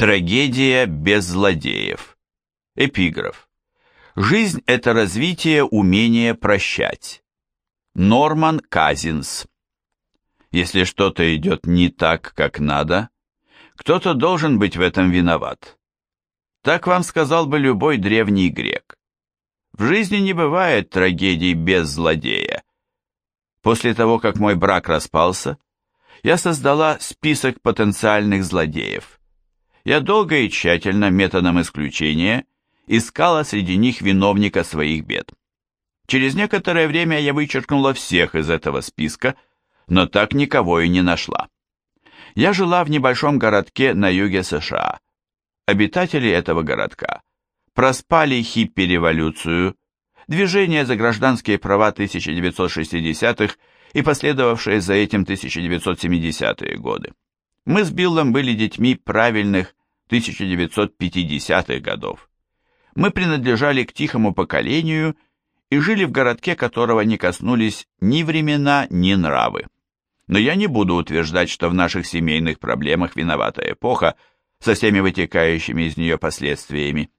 Трагедия без злодеев. Эпиграф. Жизнь – это развитие умения прощать. Норман Казинс. Если что-то идет не так, как надо, кто-то должен быть в этом виноват. Так вам сказал бы любой древний грек. В жизни не бывает трагедий без злодея. После того, как мой брак распался, я создала список потенциальных злодеев – я долго и тщательно, методом исключения, искала среди них виновника своих бед. Через некоторое время я вычеркнула всех из этого списка, но так никого и не нашла. Я жила в небольшом городке на юге США. Обитатели этого городка проспали хиппи-революцию, движение за гражданские права 1960-х и последовавшие за этим 1970-е годы. Мы с Биллом были детьми правильных 1950-х годов. Мы принадлежали к тихому поколению и жили в городке, которого не коснулись ни времена, ни нравы. Но я не буду утверждать, что в наших семейных проблемах виновата эпоха со всеми вытекающими из нее последствиями.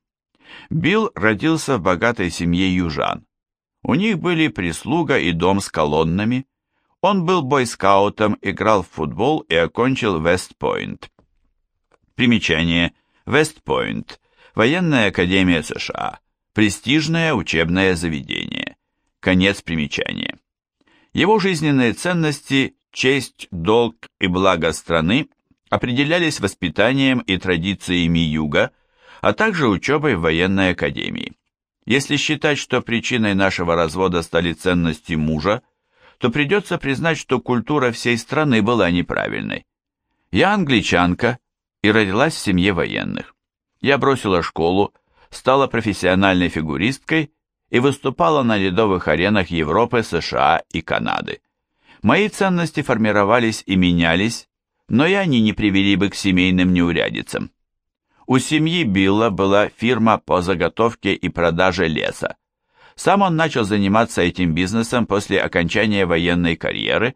Билл родился в богатой семье южан. У них были прислуга и дом с колоннами, он был бойскаутом, играл в футбол и окончил Вестпойнт. Примечание. Вестпойнт. Военная академия США. Престижное учебное заведение. Конец примечания. Его жизненные ценности, честь, долг и благо страны определялись воспитанием и традициями Юга, а также учебой в военной академии. Если считать, что причиной нашего развода стали ценности мужа, то придется признать, что культура всей страны была неправильной. Я англичанка и родилась в семье военных. Я бросила школу, стала профессиональной фигуристкой и выступала на ледовых аренах Европы, США и Канады. Мои ценности формировались и менялись, но и они не привели бы к семейным неурядицам. У семьи Билла была фирма по заготовке и продаже леса. Сам он начал заниматься этим бизнесом после окончания военной карьеры,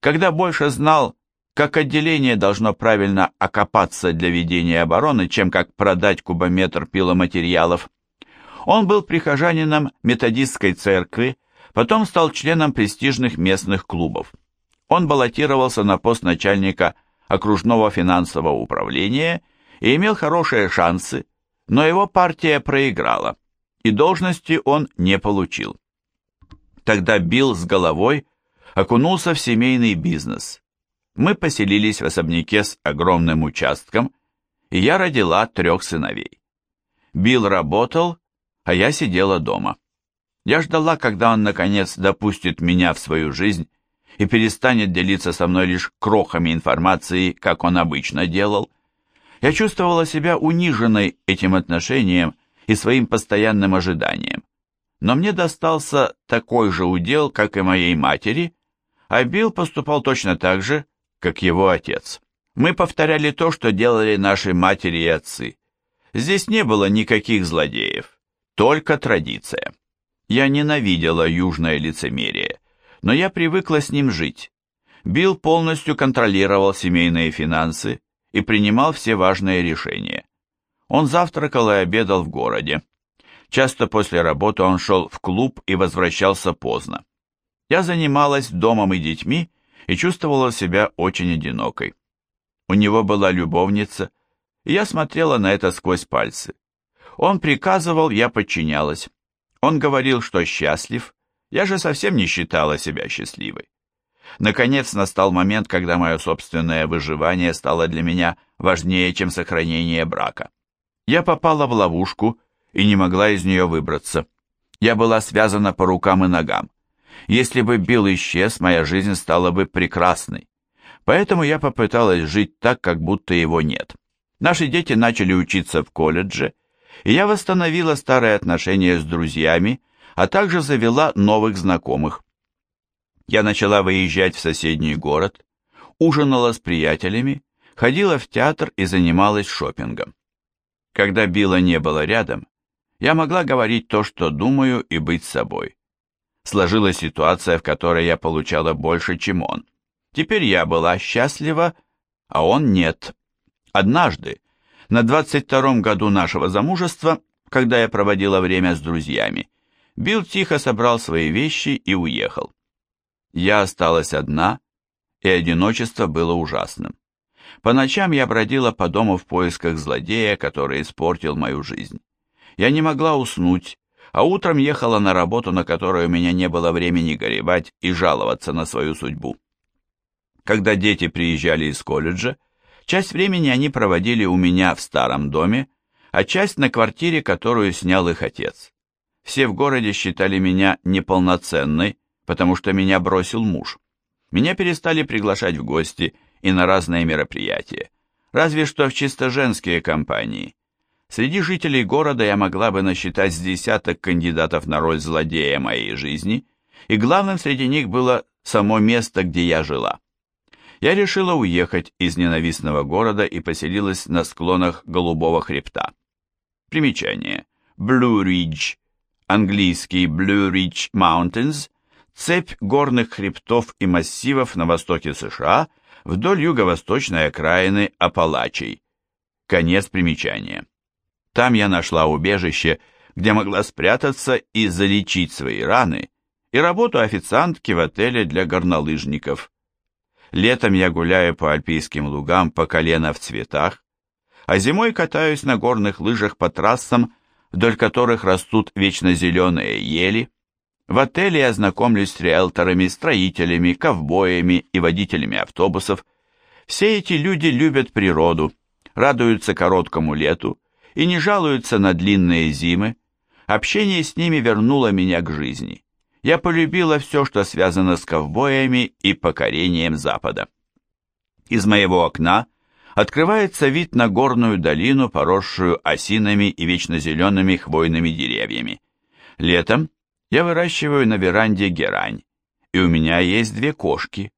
когда больше знал, как отделение должно правильно окопаться для ведения обороны, чем как продать кубометр пиломатериалов. Он был прихожанином методистской церкви, потом стал членом престижных местных клубов. Он баллотировался на пост начальника окружного финансового управления и имел хорошие шансы, но его партия проиграла и должности он не получил. Тогда Билл с головой окунулся в семейный бизнес. Мы поселились в особняке с огромным участком, и я родила трех сыновей. Билл работал, а я сидела дома. Я ждала, когда он, наконец, допустит меня в свою жизнь и перестанет делиться со мной лишь крохами информации, как он обычно делал. Я чувствовала себя униженной этим отношением и своим постоянным ожиданием. Но мне достался такой же удел, как и моей матери, а Билл поступал точно так же, как его отец. Мы повторяли то, что делали наши матери и отцы. Здесь не было никаких злодеев, только традиция. Я ненавидела южное лицемерие, но я привыкла с ним жить. Билл полностью контролировал семейные финансы и принимал все важные решения. Он завтракал и обедал в городе. Часто после работы он шел в клуб и возвращался поздно. Я занималась домом и детьми и чувствовала себя очень одинокой. У него была любовница, и я смотрела на это сквозь пальцы. Он приказывал, я подчинялась. Он говорил, что счастлив, я же совсем не считала себя счастливой. Наконец настал момент, когда мое собственное выживание стало для меня важнее, чем сохранение брака. Я попала в ловушку и не могла из нее выбраться. Я была связана по рукам и ногам. Если бы Билл исчез, моя жизнь стала бы прекрасной. Поэтому я попыталась жить так, как будто его нет. Наши дети начали учиться в колледже, и я восстановила старые отношения с друзьями, а также завела новых знакомых. Я начала выезжать в соседний город, ужинала с приятелями, ходила в театр и занималась шопингом. Когда Билла не было рядом, я могла говорить то, что думаю, и быть собой. Сложилась ситуация, в которой я получала больше, чем он. Теперь я была счастлива, а он нет. Однажды, На 22-м году нашего замужества, когда я проводила время с друзьями, Билл тихо собрал свои вещи и уехал. Я осталась одна, и одиночество было ужасным. По ночам я бродила по дому в поисках злодея, который испортил мою жизнь. Я не могла уснуть, а утром ехала на работу, на которой у меня не было времени горевать и жаловаться на свою судьбу. Когда дети приезжали из колледжа, часть времени они проводили у меня в старом доме, а часть на квартире, которую снял их отец. Все в городе считали меня неполноценной, потому что меня бросил муж. Меня перестали приглашать в гости и на разные мероприятия, разве что в чисто женские компании. Среди жителей города я могла бы насчитать с десяток кандидатов на роль злодея моей жизни, и главным среди них было само место, где я жила я решила уехать из ненавистного города и поселилась на склонах Голубого хребта. Примечание. Blue Ridge, английский Blue Ridge Mountains, цепь горных хребтов и массивов на востоке США вдоль юго-восточной окраины Апалачей. Конец примечания. Там я нашла убежище, где могла спрятаться и залечить свои раны, и работу официантки в отеле для горнолыжников. Летом я гуляю по альпийским лугам по колено в цветах, а зимой катаюсь на горных лыжах по трассам, вдоль которых растут вечно зеленые ели. В отеле я знакомлюсь с риэлторами, строителями, ковбоями и водителями автобусов. Все эти люди любят природу, радуются короткому лету и не жалуются на длинные зимы. Общение с ними вернуло меня к жизни я полюбила все, что связано с ковбоями и покорением Запада. Из моего окна открывается вид на горную долину, поросшую осинами и вечно зелеными хвойными деревьями. Летом я выращиваю на веранде герань, и у меня есть две кошки.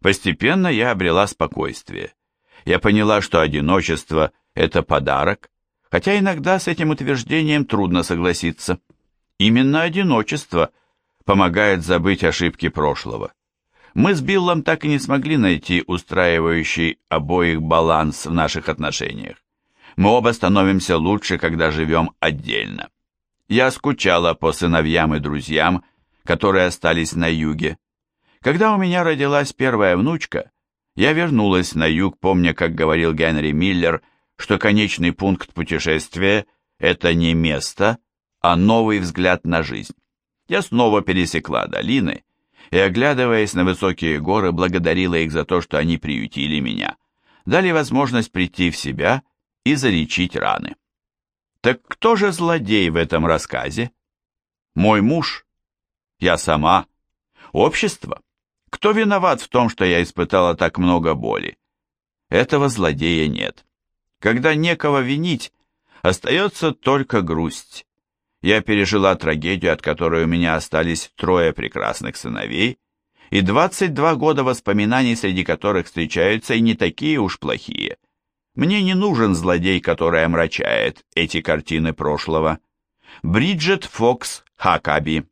Постепенно я обрела спокойствие. Я поняла, что одиночество – это подарок, хотя иногда с этим утверждением трудно согласиться. Именно одиночество помогает забыть ошибки прошлого. Мы с Биллом так и не смогли найти устраивающий обоих баланс в наших отношениях. Мы оба становимся лучше, когда живем отдельно. Я скучала по сыновьям и друзьям, которые остались на юге. Когда у меня родилась первая внучка, я вернулась на юг, помня, как говорил Генри Миллер, что конечный пункт путешествия – это не место, а новый взгляд на жизнь я снова пересекла долины и, оглядываясь на высокие горы, благодарила их за то, что они приютили меня, дали возможность прийти в себя и залечить раны. Так кто же злодей в этом рассказе? Мой муж? Я сама? Общество? Кто виноват в том, что я испытала так много боли? Этого злодея нет. Когда некого винить, остается только грусть. Я пережила трагедию, от которой у меня остались трое прекрасных сыновей, и 22 года воспоминаний, среди которых встречаются и не такие уж плохие. Мне не нужен злодей, который омрачает эти картины прошлого. Бриджит Фокс Хакаби